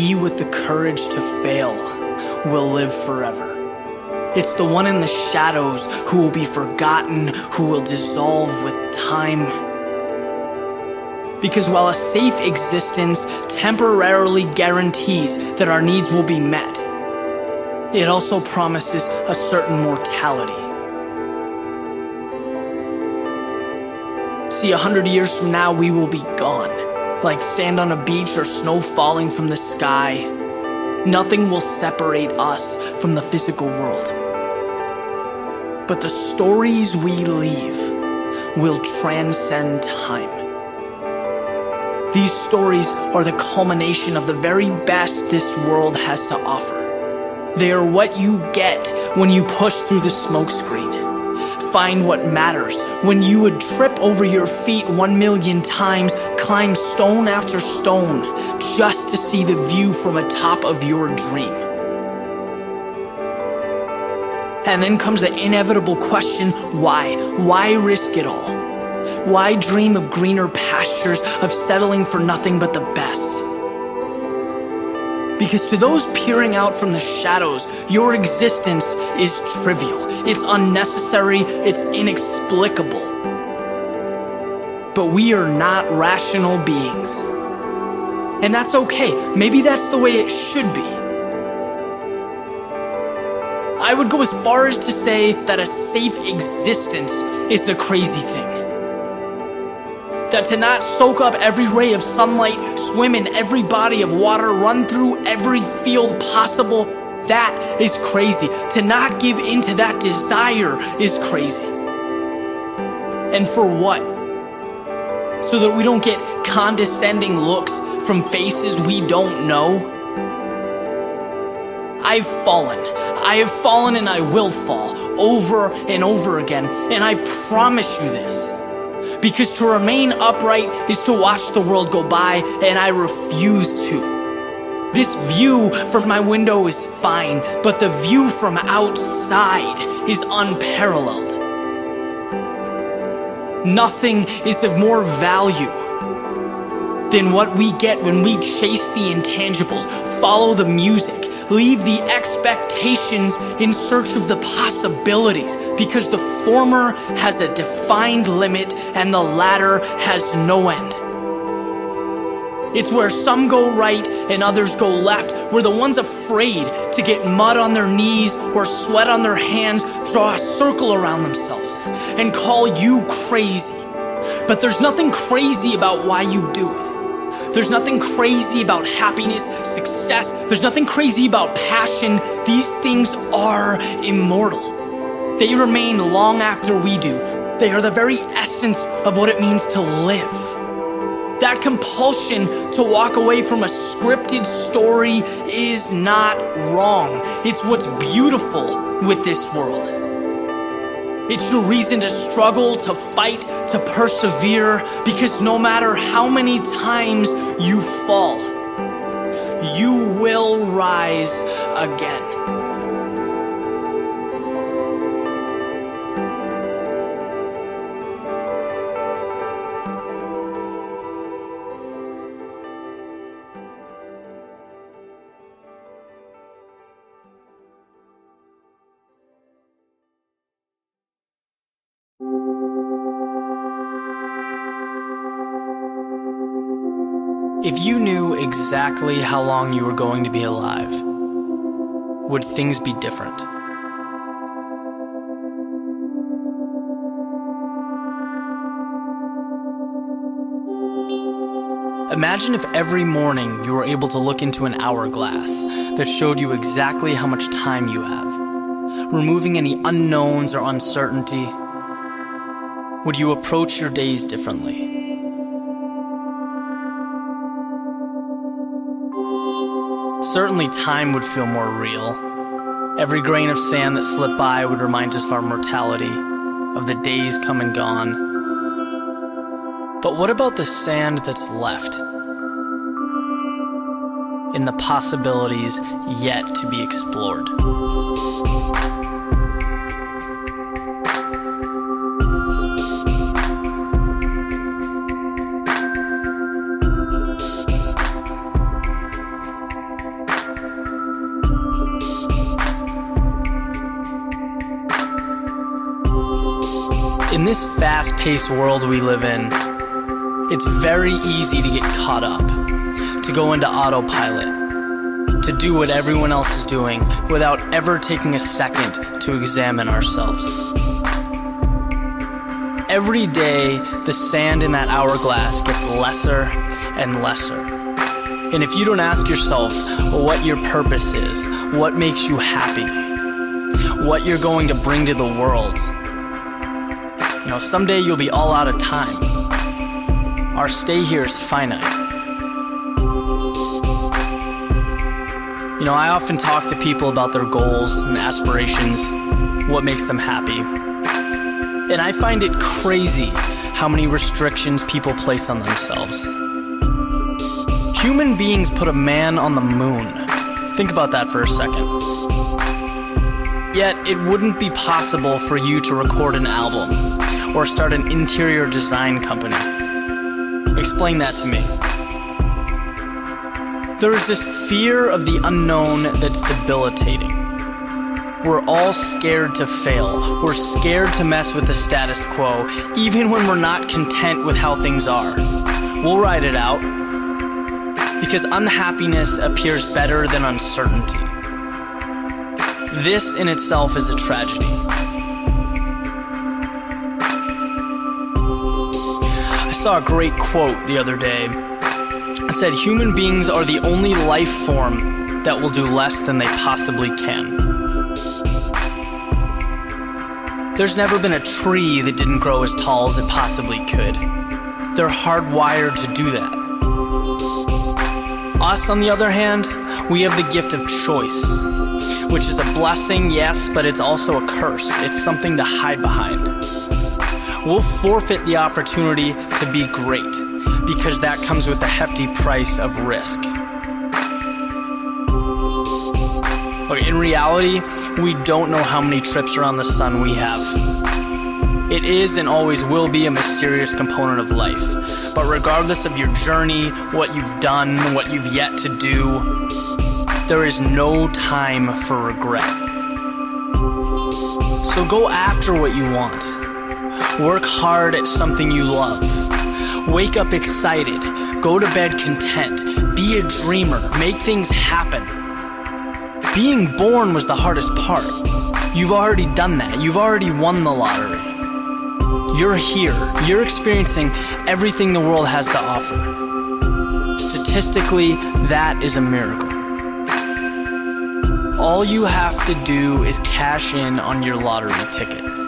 He with the courage to fail will live forever. It's the one in the shadows who will be forgotten, who will dissolve with time. Because while a safe existence temporarily guarantees that our needs will be met, it also promises a certain mortality. See, a hundred years from now, we will be gone, like sand on a beach or snow falling from the sky. Nothing will separate us from the physical world. But the stories we leave will transcend time. These stories are the culmination of the very best this world has to offer. They are what you get when you push through the smokescreen. Find what matters when you would trip over your feet one million times, climb stone after stone, just to see the view from atop of your dream. And then comes the inevitable question why? Why risk it all? Why dream of greener pastures, of settling for nothing but the best? Because to those peering out from the shadows, your existence is trivial, it's unnecessary, it's inexplicable. But we are not rational beings. And that's okay. Maybe that's the way it should be. I would go as far as to say that a safe existence is the crazy thing. That to not soak up every ray of sunlight, swim in every body of water, run through every field possible, that is crazy. To not give into that desire is crazy. And for what? So that we don't get condescending looks from faces we don't know? I've fallen. I have fallen and I will fall over and over again. And I promise you this. Because to remain upright is to watch the world go by, and I refuse to. This view from my window is fine, but the view from outside is unparalleled. Nothing is of more value than what we get when we chase the intangibles, follow the music, leave the expectations in search of the possibilities because the former has a defined limit and the latter has no end. It's where some go right and others go left, where the ones afraid to get mud on their knees or sweat on their hands draw a circle around themselves and call you crazy. But there's nothing crazy about why you do it. There's nothing crazy about happiness, success. There's nothing crazy about passion. These things are immortal. They remain long after we do. They are the very essence of what it means to live. That compulsion to walk away from a scripted story is not wrong. It's what's beautiful with this world. It's your reason to struggle, to fight, to persevere, because no matter how many times you fall, you will rise again. If you knew exactly how long you were going to be alive, would things be different? Imagine if every morning you were able to look into an hourglass that showed you exactly how much time you have, removing any unknowns or uncertainty. Would you approach your days differently? Certainly, time would feel more real. Every grain of sand that slipped by would remind us of our mortality, of the days come and gone. But what about the sand that's left? In the possibilities yet to be explored. This fast paced world we live in, it's very easy to get caught up, to go into autopilot, to do what everyone else is doing without ever taking a second to examine ourselves. Every day, the sand in that hourglass gets lesser and lesser. And if you don't ask yourself what your purpose is, what makes you happy, what you're going to bring to the world, you know, someday you'll be all out of time. Our stay here is finite. You know, I often talk to people about their goals and aspirations, what makes them happy. And I find it crazy how many restrictions people place on themselves. Human beings put a man on the moon. Think about that for a second. Yet, it wouldn't be possible for you to record an album or start an interior design company? Explain that to me. There is this fear of the unknown that's debilitating. We're all scared to fail. We're scared to mess with the status quo, even when we're not content with how things are. We'll ride it out. Because unhappiness appears better than uncertainty. This in itself is a tragedy. Saw a great quote the other day. It said, Human beings are the only life form that will do less than they possibly can. There's never been a tree that didn't grow as tall as it possibly could. They're hardwired to do that. Us, on the other hand, we have the gift of choice, which is a blessing, yes, but it's also a curse. It's something to hide behind we'll forfeit the opportunity to be great because that comes with a hefty price of risk. In reality, we don't know how many trips around the sun we have. It is and always will be a mysterious component of life. But regardless of your journey, what you've done, what you've yet to do, there is no time for regret. So go after what you want. Work hard at something you love. Wake up excited. Go to bed content. Be a dreamer. Make things happen. Being born was the hardest part. You've already done that. You've already won the lottery. You're here. You're experiencing everything the world has to offer. Statistically, that is a miracle. All you have to do is cash in on your lottery ticket.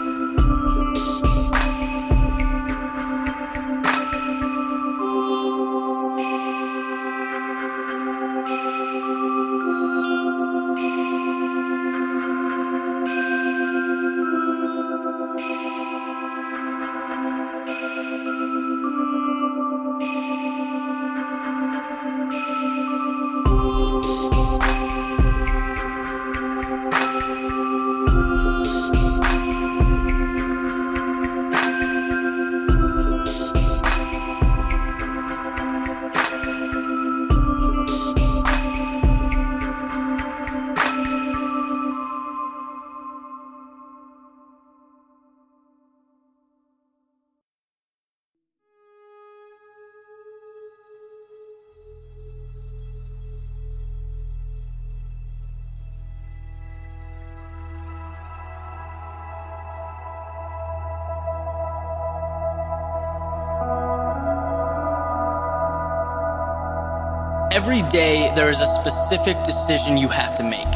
Every day, there is a specific decision you have to make.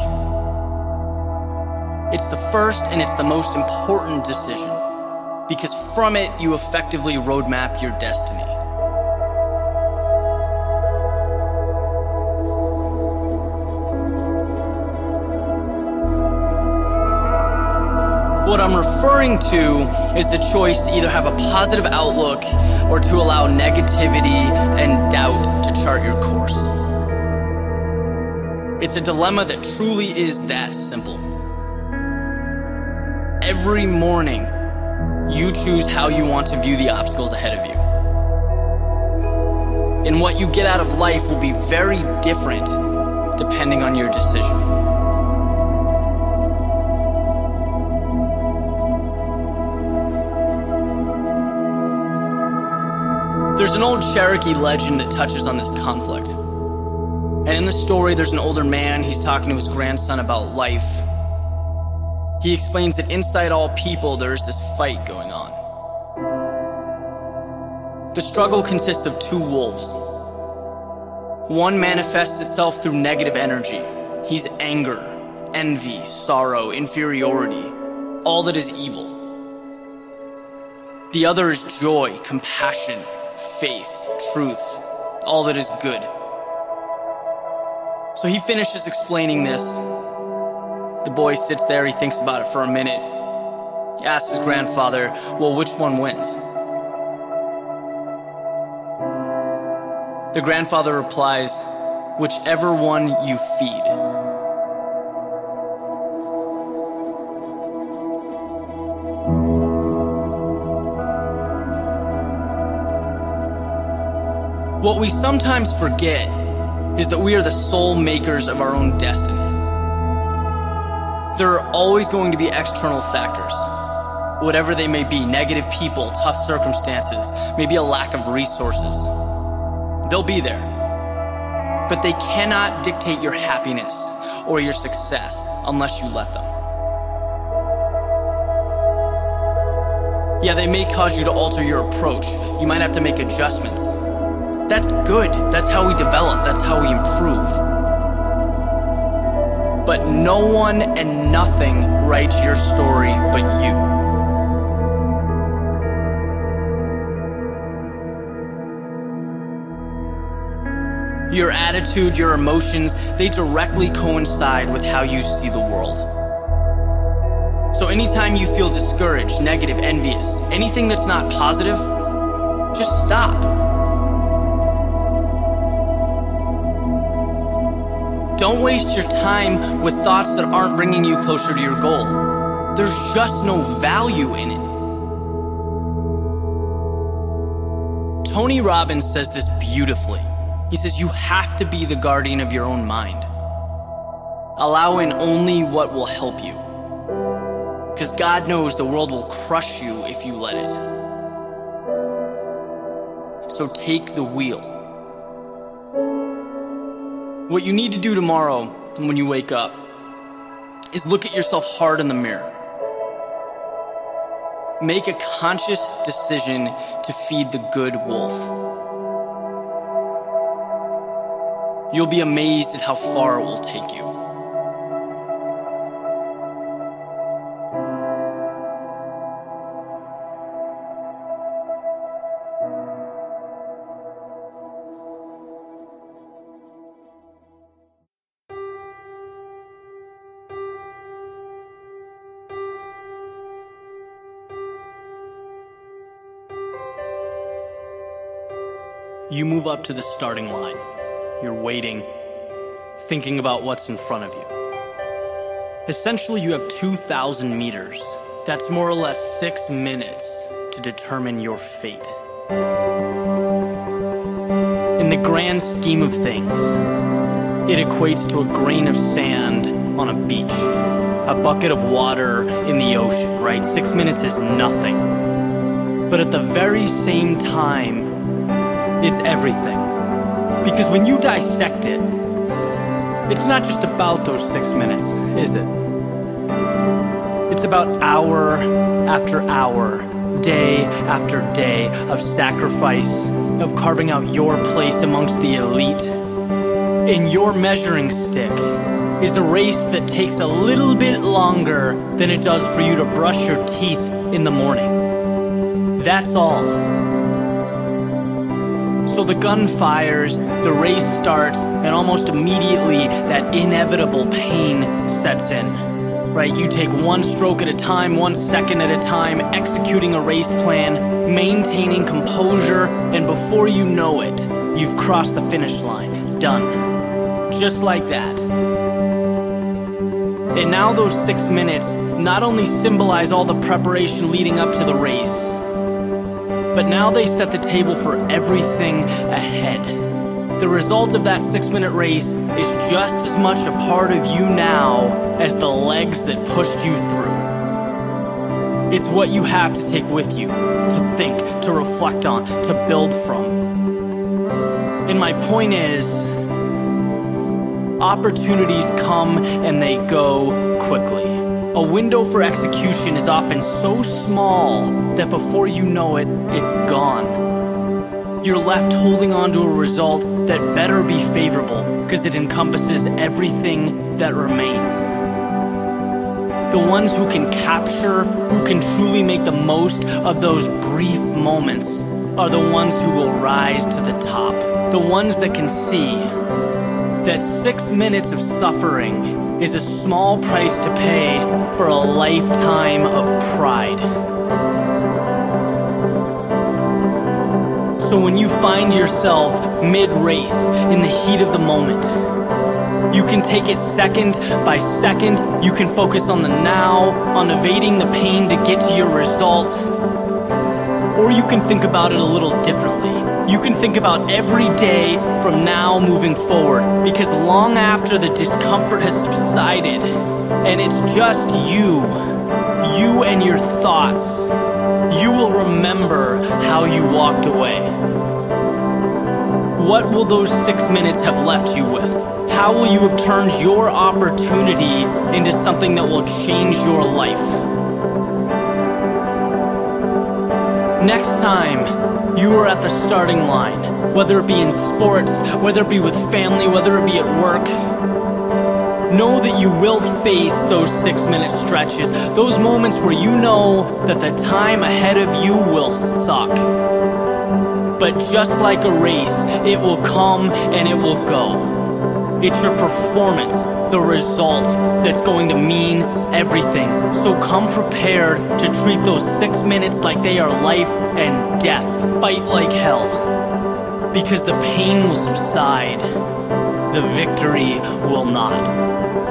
It's the first and it's the most important decision because from it, you effectively roadmap your destiny. What I'm referring to is the choice to either have a positive outlook or to allow negativity and doubt to chart your course. It's a dilemma that truly is that simple. Every morning, you choose how you want to view the obstacles ahead of you. And what you get out of life will be very different depending on your decision. There's an old Cherokee legend that touches on this conflict. And in the story, there's an older man, he's talking to his grandson about life. He explains that inside all people, there's this fight going on. The struggle consists of two wolves. One manifests itself through negative energy. He's anger, envy, sorrow, inferiority, all that is evil. The other is joy, compassion, faith, truth, all that is good. So he finishes explaining this. The boy sits there, he thinks about it for a minute. He asks his grandfather, Well, which one wins? The grandfather replies, Whichever one you feed. What we sometimes forget is that we are the sole makers of our own destiny. There are always going to be external factors, whatever they may be negative people, tough circumstances, maybe a lack of resources. They'll be there. But they cannot dictate your happiness or your success unless you let them. Yeah, they may cause you to alter your approach. You might have to make adjustments. That's good. That's how we develop. That's how we improve. But no one and nothing writes your story but you. Your attitude, your emotions, they directly coincide with how you see the world. So anytime you feel discouraged, negative, envious, anything that's not positive, just stop. Don't waste your time with thoughts that aren't bringing you closer to your goal. There's just no value in it. Tony Robbins says this beautifully. He says, You have to be the guardian of your own mind. Allow in only what will help you. Because God knows the world will crush you if you let it. So take the wheel. What you need to do tomorrow when you wake up is look at yourself hard in the mirror. Make a conscious decision to feed the good wolf. You'll be amazed at how far it will take you. You move up to the starting line. You're waiting, thinking about what's in front of you. Essentially, you have 2,000 meters. That's more or less six minutes to determine your fate. In the grand scheme of things, it equates to a grain of sand on a beach, a bucket of water in the ocean, right? Six minutes is nothing. But at the very same time, it's everything. Because when you dissect it, it's not just about those six minutes, is it? It's about hour after hour, day after day of sacrifice, of carving out your place amongst the elite. In your measuring stick is a race that takes a little bit longer than it does for you to brush your teeth in the morning. That's all. So the gun fires, the race starts, and almost immediately that inevitable pain sets in. Right? You take one stroke at a time, one second at a time, executing a race plan, maintaining composure, and before you know it, you've crossed the finish line. Done. Just like that. And now those six minutes not only symbolize all the preparation leading up to the race, but now they set the table for everything ahead. The result of that six minute race is just as much a part of you now as the legs that pushed you through. It's what you have to take with you, to think, to reflect on, to build from. And my point is opportunities come and they go quickly. A window for execution is often so small that before you know it, it's gone. You're left holding on to a result that better be favorable because it encompasses everything that remains. The ones who can capture, who can truly make the most of those brief moments, are the ones who will rise to the top. The ones that can see that six minutes of suffering is a small price to pay for a lifetime of pride. So when you find yourself mid race in the heat of the moment, you can take it second by second. You can focus on the now, on evading the pain to get to your result. Or you can think about it a little differently. You can think about every day from now moving forward because long after the discomfort has subsided and it's just you, you and your thoughts, you will remember how you walked away. What will those six minutes have left you with? How will you have turned your opportunity into something that will change your life? Next time you are at the starting line, whether it be in sports, whether it be with family, whether it be at work, know that you will face those six minute stretches, those moments where you know that the time ahead of you will suck. But just like a race, it will come and it will go. It's your performance, the result, that's going to mean everything. So come prepared to treat those six minutes like they are life and death. Fight like hell. Because the pain will subside, the victory will not.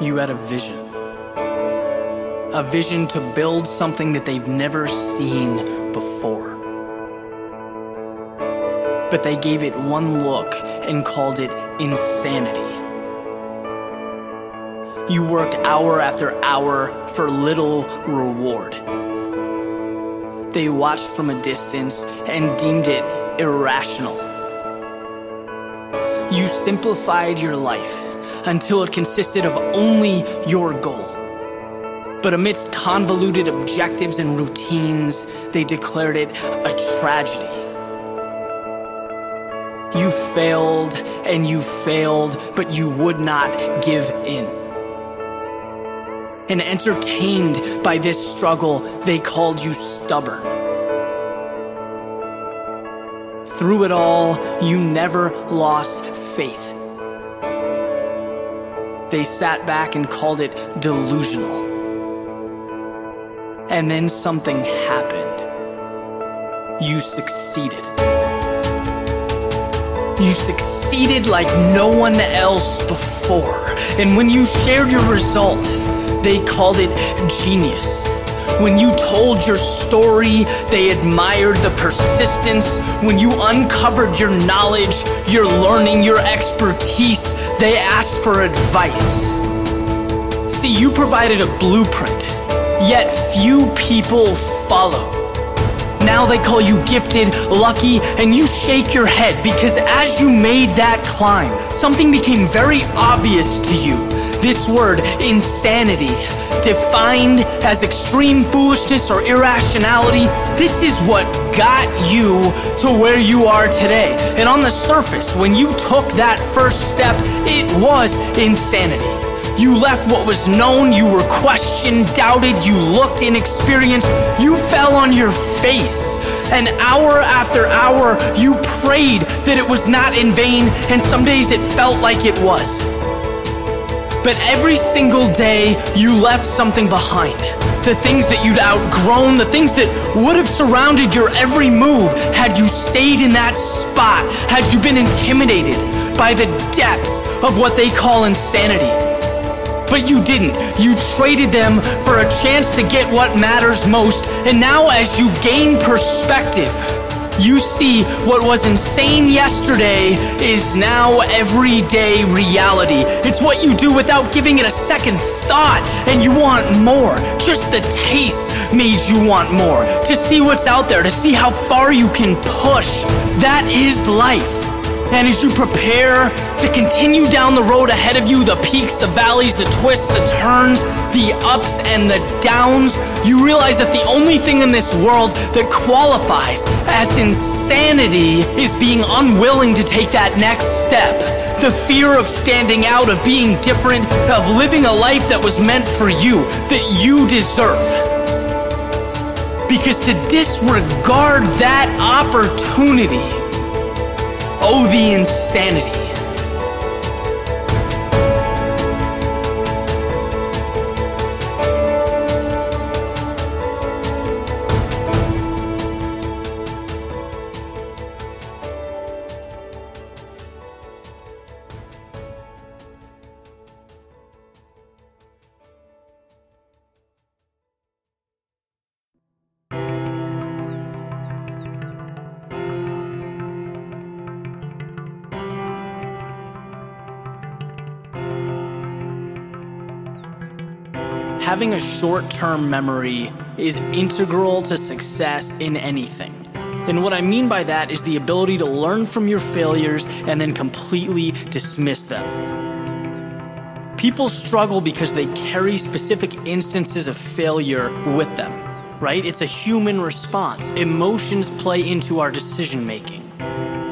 You had a vision. A vision to build something that they've never seen before. But they gave it one look and called it insanity. You worked hour after hour for little reward. They watched from a distance and deemed it irrational. You simplified your life until it consisted of only your goal. But amidst convoluted objectives and routines, they declared it a tragedy. You failed and you failed, but you would not give in. And entertained by this struggle, they called you stubborn. Through it all, you never lost faith. They sat back and called it delusional. And then something happened. You succeeded. You succeeded like no one else before. And when you shared your result, they called it genius. When you told your story, they admired the persistence. When you uncovered your knowledge, your learning, your expertise, they asked for advice. See, you provided a blueprint, yet few people follow. Now they call you gifted, lucky, and you shake your head because as you made that climb, something became very obvious to you. This word, insanity, defined as extreme foolishness or irrationality, this is what got you to where you are today. And on the surface, when you took that first step, it was insanity. You left what was known, you were questioned, doubted, you looked inexperienced, you fell on your face. And hour after hour, you prayed that it was not in vain, and some days it felt like it was. But every single day, you left something behind. The things that you'd outgrown, the things that would have surrounded your every move had you stayed in that spot, had you been intimidated by the depths of what they call insanity. But you didn't. You traded them for a chance to get what matters most. And now, as you gain perspective, you see what was insane yesterday is now everyday reality. It's what you do without giving it a second thought, and you want more. Just the taste made you want more. To see what's out there, to see how far you can push. That is life. And as you prepare to continue down the road ahead of you, the peaks, the valleys, the twists, the turns, the ups and the downs, you realize that the only thing in this world that qualifies as insanity is being unwilling to take that next step. The fear of standing out, of being different, of living a life that was meant for you, that you deserve. Because to disregard that opportunity, Oh, the insanity. Having a short term memory is integral to success in anything. And what I mean by that is the ability to learn from your failures and then completely dismiss them. People struggle because they carry specific instances of failure with them, right? It's a human response. Emotions play into our decision making.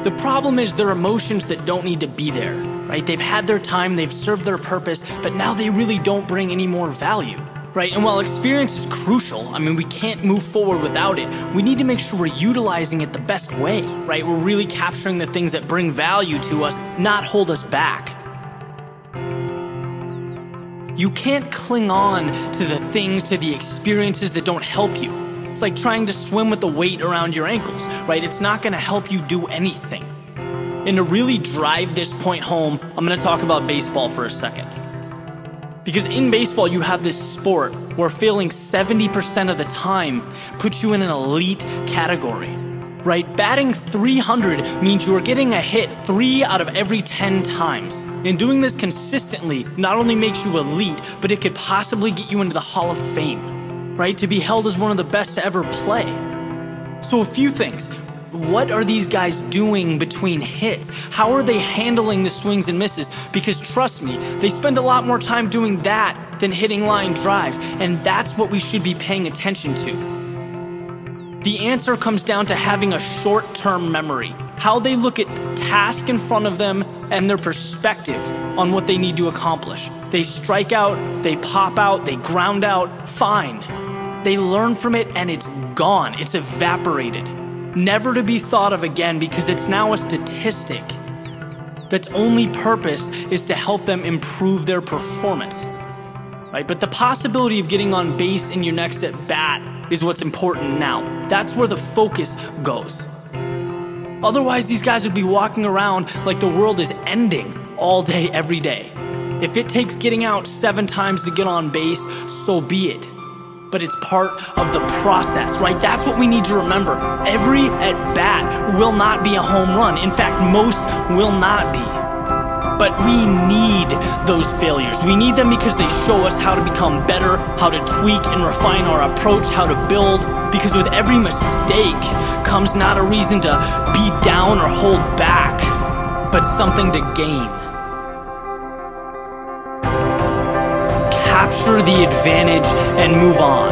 The problem is they're emotions that don't need to be there right? They've had their time, they've served their purpose, but now they really don't bring any more value. Right, and while experience is crucial, I mean, we can't move forward without it. We need to make sure we're utilizing it the best way, right? We're really capturing the things that bring value to us, not hold us back. You can't cling on to the things, to the experiences that don't help you. It's like trying to swim with the weight around your ankles, right? It's not gonna help you do anything. And to really drive this point home, I'm to talk about baseball for a second. Because in baseball, you have this sport where failing 70% of the time puts you in an elite category. Right? Batting 300 means you are getting a hit three out of every 10 times. And doing this consistently not only makes you elite, but it could possibly get you into the Hall of Fame. Right? To be held as one of the best to ever play. So, a few things what are these guys doing between hits? How are they handling the swings and misses? Because trust me, they spend a lot more time doing that than hitting line drives, and that's what we should be paying attention to. The answer comes down to having a short term memory, how they look at the task in front of them and their perspective on what they need to accomplish. They strike out, they pop out, they ground out, fine. They learn from it and it's gone, it's evaporated never to be thought of again because it's now a statistic that's only purpose is to help them improve their performance. Right? But the possibility of getting on base in your next at bat is what's important now. That's where the focus goes. Otherwise, these guys would be walking around like the world is ending all day, every day. If it takes getting out seven times to get on base, so be it but it's part of the process, right? That's what we need to remember. Every at bat will not be a home run. In fact, most will not be. But we need those failures. We need them because they show us how to become better, how to tweak and refine our approach, how to build. Because with every mistake comes not a reason to be down or hold back, but something to gain. Capture the advantage and move on.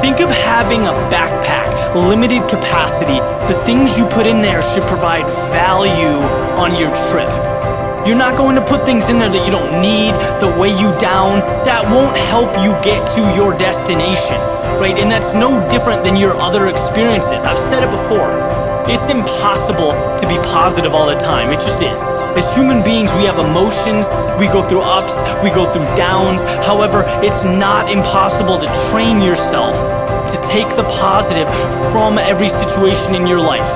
Think of having a backpack, limited capacity. The things you put in there should provide value on your trip. You're not going to put things in there that you don't need, that weigh you down, that won't help you get to your destination, right? And that's no different than your other experiences. I've said it before. It's impossible to be positive all the time. It just is. As human beings, we have emotions, we go through ups, we go through downs. However, it's not impossible to train yourself to take the positive from every situation in your life.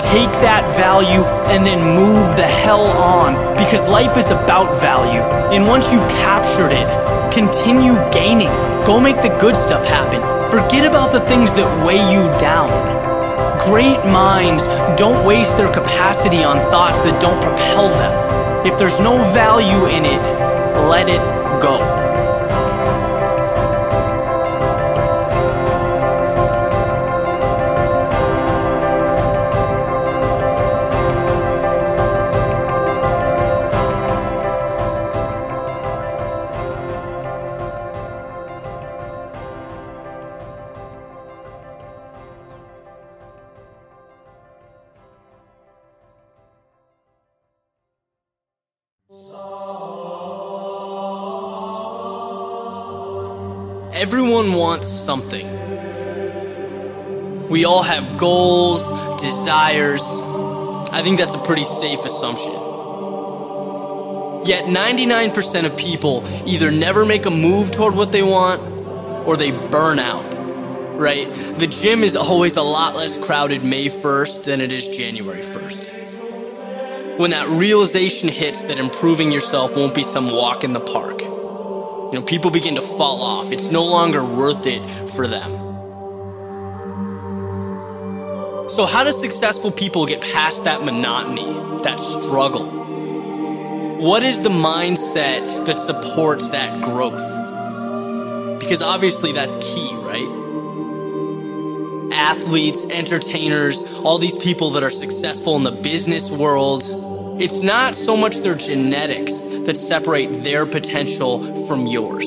Take that value and then move the hell on because life is about value. And once you've captured it, continue gaining. Go make the good stuff happen. Forget about the things that weigh you down. Great minds don't waste their capacity on thoughts that don't propel them. If there's no value in it, let it go. Wants something. We all have goals, desires. I think that's a pretty safe assumption. Yet 99% of people either never make a move toward what they want or they burn out, right? The gym is always a lot less crowded May 1st than it is January 1st. When that realization hits that improving yourself won't be some walk in the park you know, people begin to fall off. It's no longer worth it for them. So, how do successful people get past that monotony, that struggle? What is the mindset that supports that growth? Because obviously that's key, right? Athletes, entertainers, all these people that are successful in the business world, it's not so much their genetics that separate their potential from yours,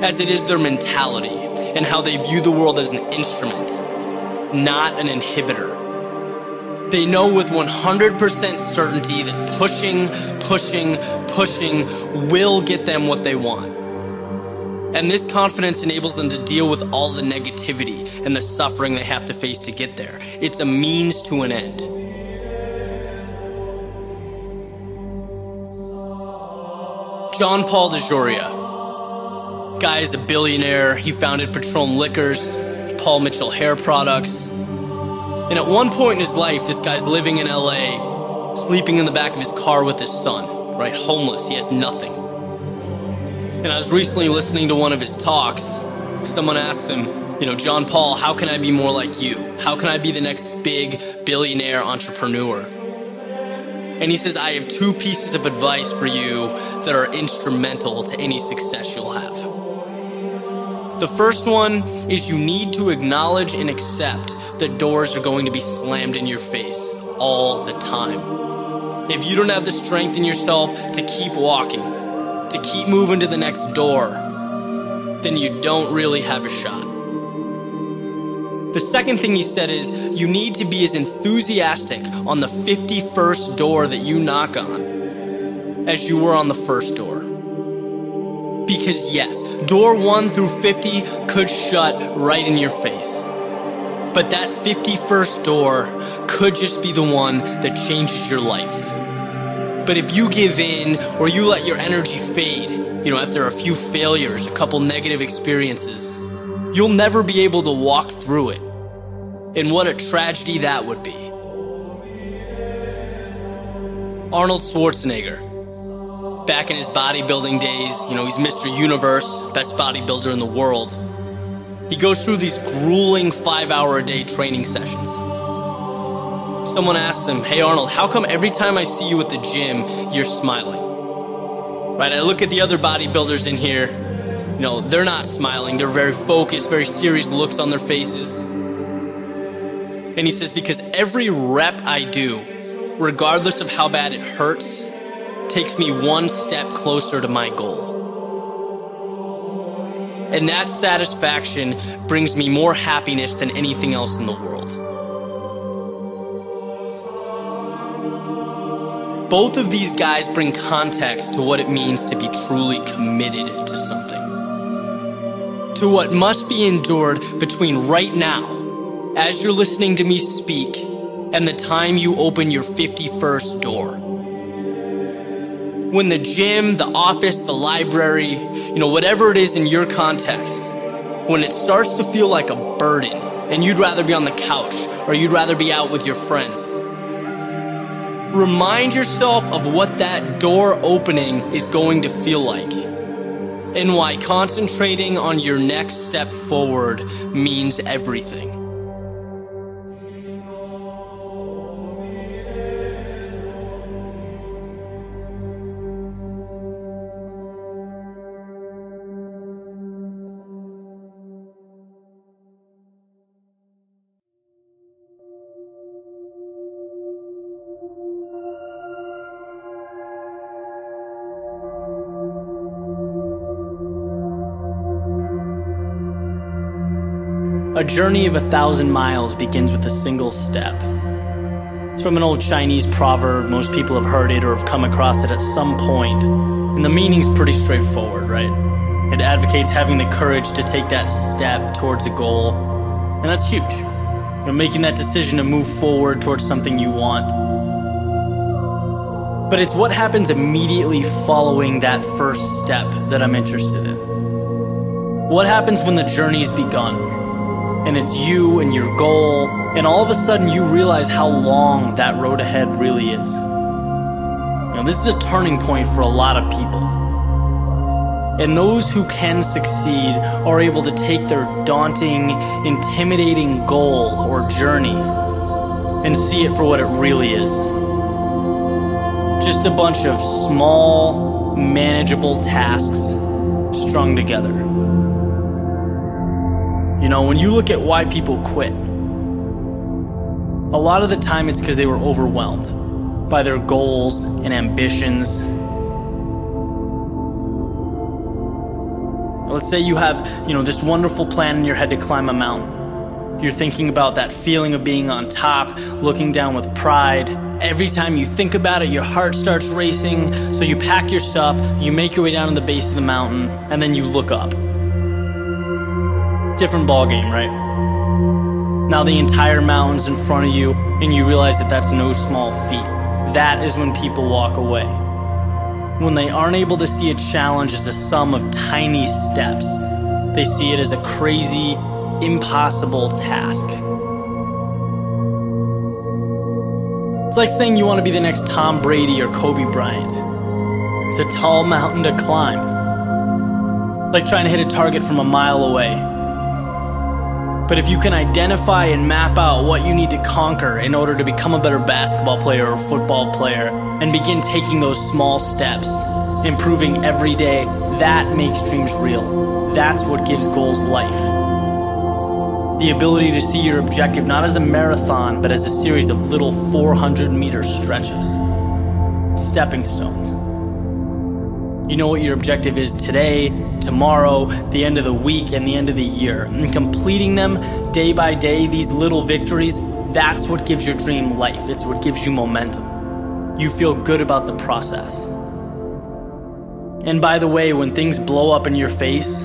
as it is their mentality and how they view the world as an instrument, not an inhibitor. They know with 100% certainty that pushing, pushing, pushing will get them what they want. And this confidence enables them to deal with all the negativity and the suffering they have to face to get there. It's a means to an end. John Paul DeJoria. Guy is a billionaire. He founded Patron Liquors, Paul Mitchell Hair Products. And at one point in his life, this guy's living in LA, sleeping in the back of his car with his son, right? Homeless. He has nothing. And I was recently listening to one of his talks. Someone asked him, you know, John Paul, how can I be more like you? How can I be the next big billionaire entrepreneur? And he says, I have two pieces of advice for you that are instrumental to any success you'll have. The first one is you need to acknowledge and accept that doors are going to be slammed in your face all the time. If you don't have the strength in yourself to keep walking, to keep moving to the next door, then you don't really have a shot. The second thing he said is you need to be as enthusiastic on the 51st door that you knock on as you were on the first door. Because yes, door 1 through 50 could shut right in your face. But that 51st door could just be the one that changes your life. But if you give in or you let your energy fade, you know, after a few failures, a couple negative experiences, You'll never be able to walk through it. And what a tragedy that would be. Arnold Schwarzenegger, back in his bodybuilding days, you know, he's Mr. Universe, best bodybuilder in the world. He goes through these grueling five hour a day training sessions. Someone asks him, Hey Arnold, how come every time I see you at the gym, you're smiling? Right? I look at the other bodybuilders in here, you know, they're not smiling. They're very focused, very serious looks on their faces. And he says, because every rep I do, regardless of how bad it hurts, takes me one step closer to my goal. And that satisfaction brings me more happiness than anything else in the world. Both of these guys bring context to what it means to be truly committed to something. To what must be endured between right now, as you're listening to me speak, and the time you open your 51st door. When the gym, the office, the library, you know, whatever it is in your context, when it starts to feel like a burden and you'd rather be on the couch or you'd rather be out with your friends. Remind yourself of what that door opening is going to feel like and why concentrating on your next step forward means everything. Journey of a thousand miles begins with a single step. It's from an old Chinese proverb. Most people have heard it or have come across it at some point. And the meaning's pretty straightforward, right? It advocates having the courage to take that step towards a goal. And that's huge. You know, making that decision to move forward towards something you want. But it's what happens immediately following that first step that I'm interested in. What happens when the journey's begun? And it's you and your goal, and all of a sudden you realize how long that road ahead really is. Now, this is a turning point for a lot of people. And those who can succeed are able to take their daunting, intimidating goal or journey and see it for what it really is. Just a bunch of small, manageable tasks strung together. You know, when you look at why people quit, a lot of the time it's because they were overwhelmed by their goals and ambitions. Let's say you have, you know, this wonderful plan in your head to climb a mountain. You're thinking about that feeling of being on top, looking down with pride. Every time you think about it, your heart starts racing. So you pack your stuff, you make your way down to the base of the mountain, and then you look up different ball game, right? Now the entire mountain's in front of you, and you realize that that's no small feat. That is when people walk away. When they aren't able to see a challenge as a sum of tiny steps, they see it as a crazy, impossible task. It's like saying you want to be the next Tom Brady or Kobe Bryant. It's a tall mountain to climb. Like trying to hit a target from a mile away. But if you can identify and map out what you need to conquer in order to become a better basketball player or football player and begin taking those small steps, improving every day, that makes dreams real. That's what gives goals life. The ability to see your objective not as a marathon, but as a series of little 400 meter stretches, stepping stones. You know what your objective is today, tomorrow, the end of the week, and the end of the year. And completing them day by day, these little victories, that's what gives your dream life. It's what gives you momentum. You feel good about the process. And by the way, when things blow up in your face,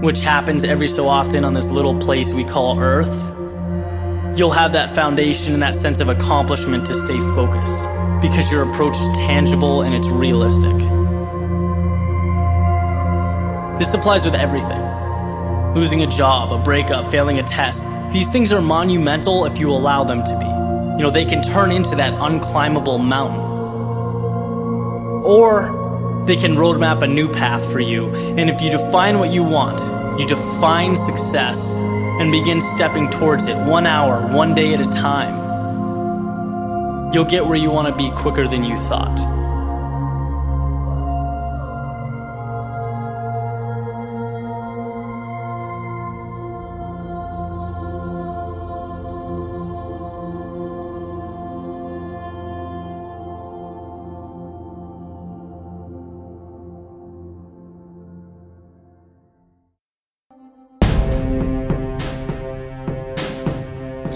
which happens every so often on this little place we call Earth, you'll have that foundation and that sense of accomplishment to stay focused because your approach is tangible and it's realistic. This applies with everything losing a job, a breakup, failing a test. These things are monumental if you allow them to be. You know, they can turn into that unclimbable mountain. Or they can roadmap a new path for you. And if you define what you want, you define success and begin stepping towards it one hour, one day at a time, you'll get where you want to be quicker than you thought.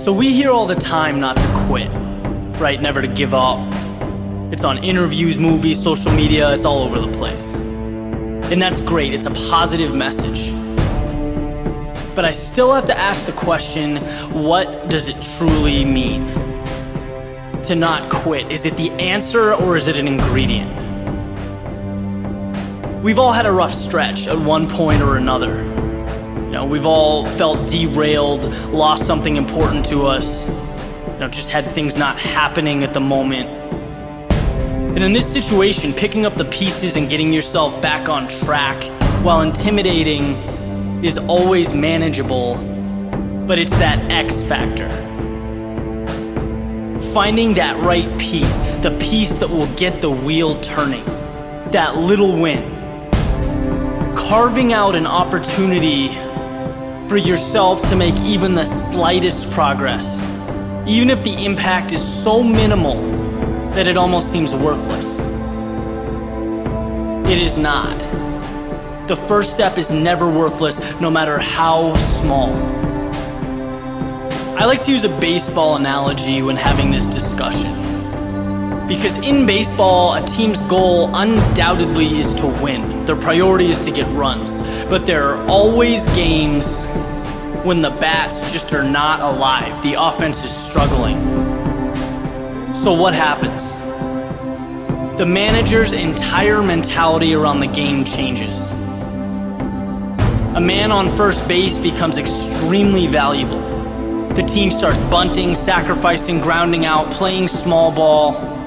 So we hear all the time not to quit, right? Never to give up. It's on interviews, movies, social media, it's all over the place. And that's great, it's a positive message. But I still have to ask the question what does it truly mean? To not quit, is it the answer or is it an ingredient? We've all had a rough stretch at one point or another. You know, we've all felt derailed, lost something important to us, you know, just had things not happening at the moment. And in this situation, picking up the pieces and getting yourself back on track, while intimidating, is always manageable, but it's that X factor. Finding that right piece, the piece that will get the wheel turning, that little win. Carving out an opportunity for yourself to make even the slightest progress, even if the impact is so minimal that it almost seems worthless. It is not. The first step is never worthless, no matter how small. I like to use a baseball analogy when having this discussion. Because in baseball, a team's goal undoubtedly is to win. Their priority is to get runs. But there are always games when the bats just are not alive. The offense is struggling. So what happens? The manager's entire mentality around the game changes. A man on first base becomes extremely valuable. The team starts bunting, sacrificing, grounding out, playing small ball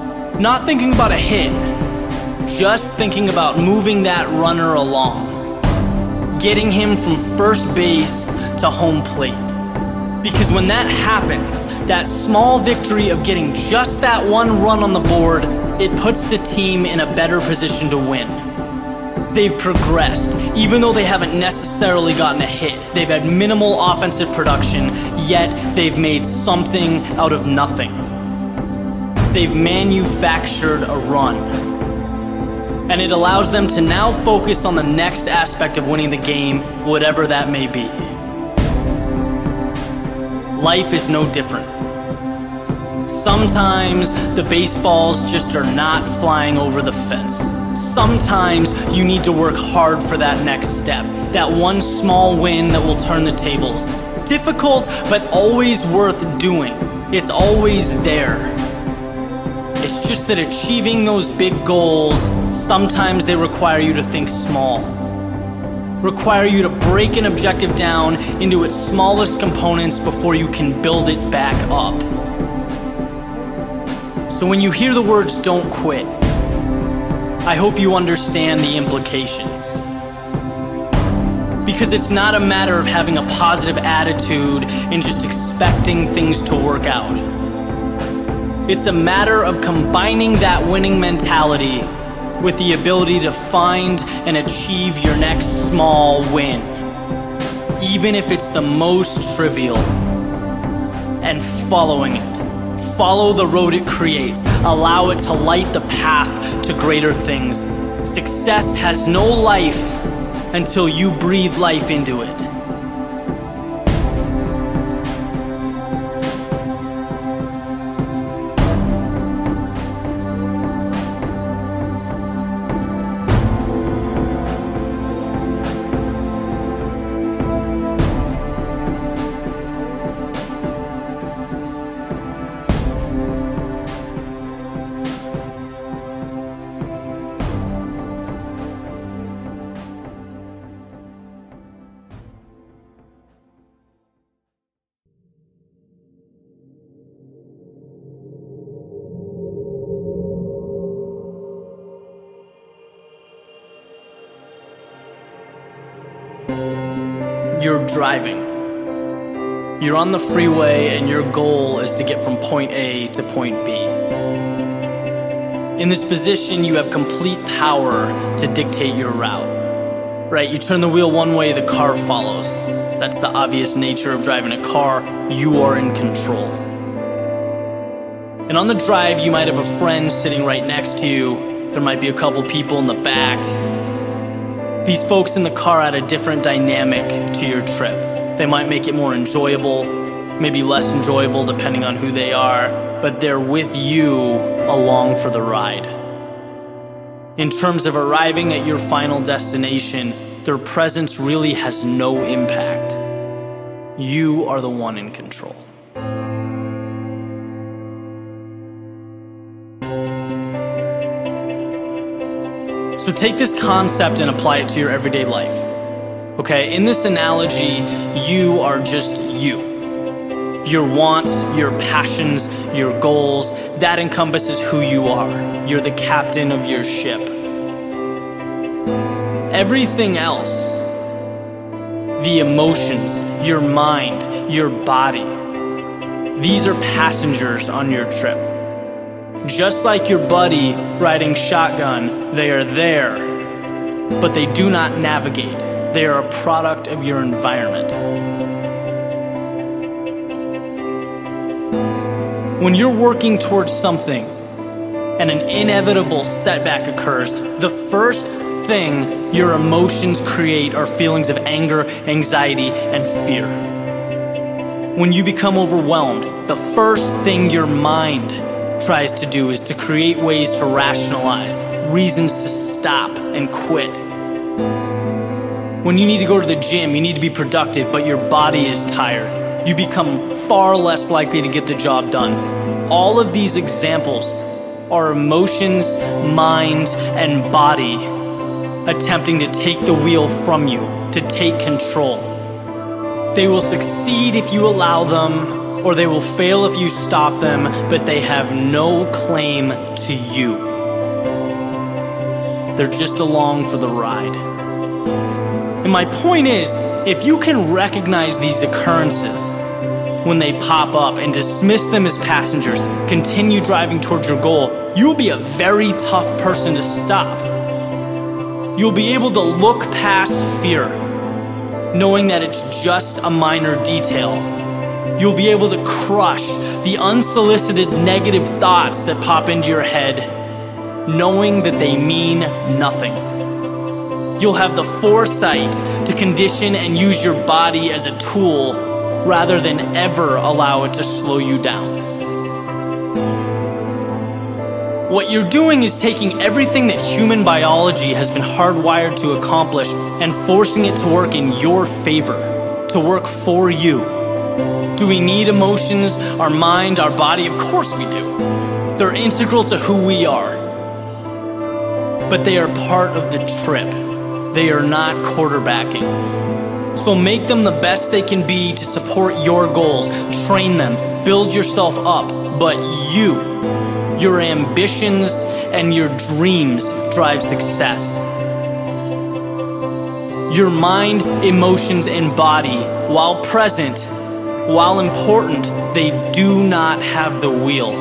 not thinking about a hit, just thinking about moving that runner along, getting him from first base to home plate. Because when that happens, that small victory of getting just that one run on the board, it puts the team in a better position to win. They've progressed, even though they haven't necessarily gotten a hit. They've had minimal offensive production, yet they've made something out of nothing they've manufactured a run. And it allows them to now focus on the next aspect of winning the game, whatever that may be. Life is no different. Sometimes the baseballs just are not flying over the fence. Sometimes you need to work hard for that next step, that one small win that will turn the tables. Difficult, but always worth doing. It's always there. Just that achieving those big goals, sometimes they require you to think small. Require you to break an objective down into its smallest components before you can build it back up. So when you hear the words don't quit, I hope you understand the implications. Because it's not a matter of having a positive attitude and just expecting things to work out. It's a matter of combining that winning mentality with the ability to find and achieve your next small win, even if it's the most trivial, and following it. Follow the road it creates, allow it to light the path to greater things. Success has no life until you breathe life into it. Driving. You're on the freeway and your goal is to get from point A to point B. In this position, you have complete power to dictate your route. Right? You turn the wheel one way, the car follows. That's the obvious nature of driving a car. You are in control. And on the drive, you might have a friend sitting right next to you. There might be a couple people in the back. These folks in the car add a different dynamic to your trip. They might make it more enjoyable, maybe less enjoyable depending on who they are. but they're with you along for the ride. In terms of arriving at your final destination, their presence really has no impact. You are the one in control. So take this concept and apply it to your everyday life. Okay, in this analogy, you are just you. Your wants, your passions, your goals, that encompasses who you are. You're the captain of your ship. Everything else, the emotions, your mind, your body, these are passengers on your trip. Just like your buddy riding shotgun, they are there, but they do not navigate. They are a product of your environment. When you're working towards something and an inevitable setback occurs, the first thing your emotions create are feelings of anger, anxiety, and fear. When you become overwhelmed, the first thing your mind tries to do is to create ways to rationalize, reasons to stop and quit. When you need to go to the gym, you need to be productive, but your body is tired. You become far less likely to get the job done. All of these examples are emotions, mind, and body attempting to take the wheel from you, to take control. They will succeed if you allow them, or they will fail if you stop them, but they have no claim to you. They're just along for the ride. And my point is if you can recognize these occurrences when they pop up and dismiss them as passengers, continue driving towards your goal, you will be a very tough person to stop. You'll be able to look past fear, knowing that it's just a minor detail You'll be able to crush the unsolicited negative thoughts that pop into your head, knowing that they mean nothing. You'll have the foresight to condition and use your body as a tool rather than ever allow it to slow you down. What you're doing is taking everything that human biology has been hardwired to accomplish and forcing it to work in your favor, to work for you. Do we need emotions, our mind, our body? Of course we do. They're integral to who we are. But they are part of the trip. They are not quarterbacking. So make them the best they can be to support your goals. Train them. Build yourself up. But you, your ambitions, and your dreams drive success. Your mind, emotions, and body, while present, while important, they do not have the wheel.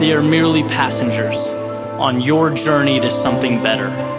They are merely passengers on your journey to something better.